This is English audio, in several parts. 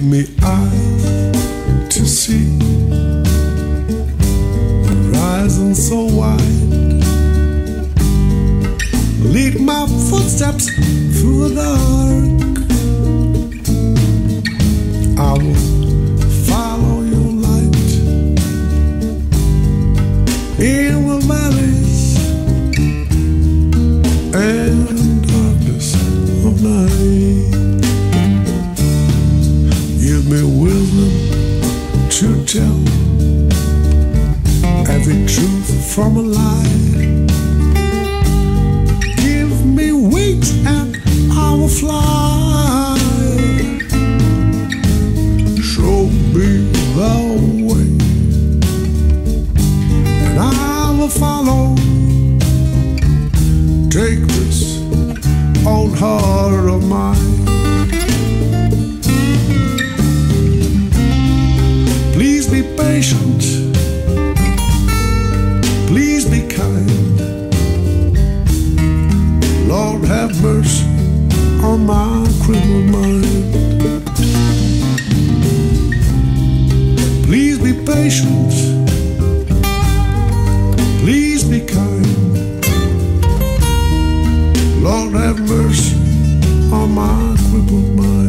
Give me eyes to see. The horizon so wide. Lead my footsteps through the dark. From a lie. Give me wings and I will fly. Show me the way, and I will follow. Take this old heart kind. Lord, have mercy on my crippled mind. Please be patient. Please be kind. Lord, have mercy on my crippled mind.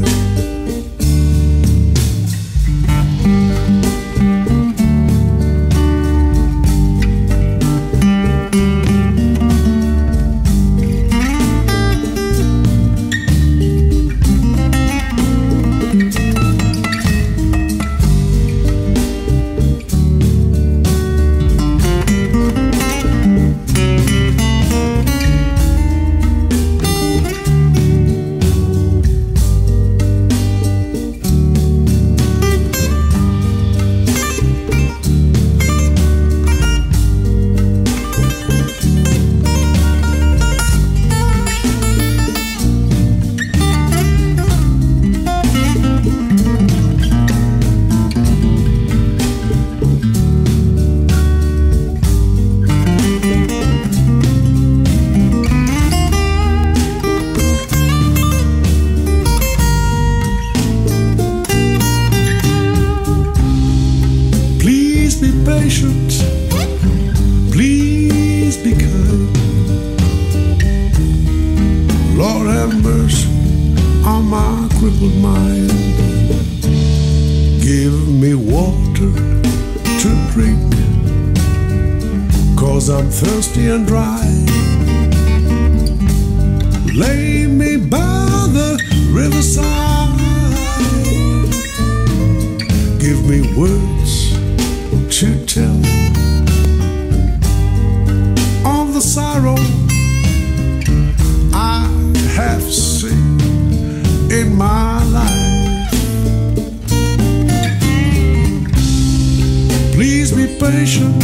Give me water to drink. Cause I'm thirsty and dry. Lay me by the riverside. Give me words to tell of the sorrow I have seen in my life. Patient.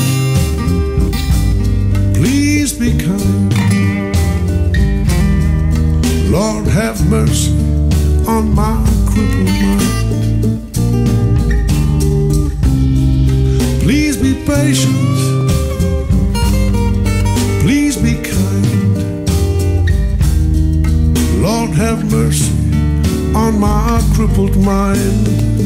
Please be kind. Lord, have mercy on my crippled mind. Please be patient. Please be kind. Lord, have mercy on my crippled mind.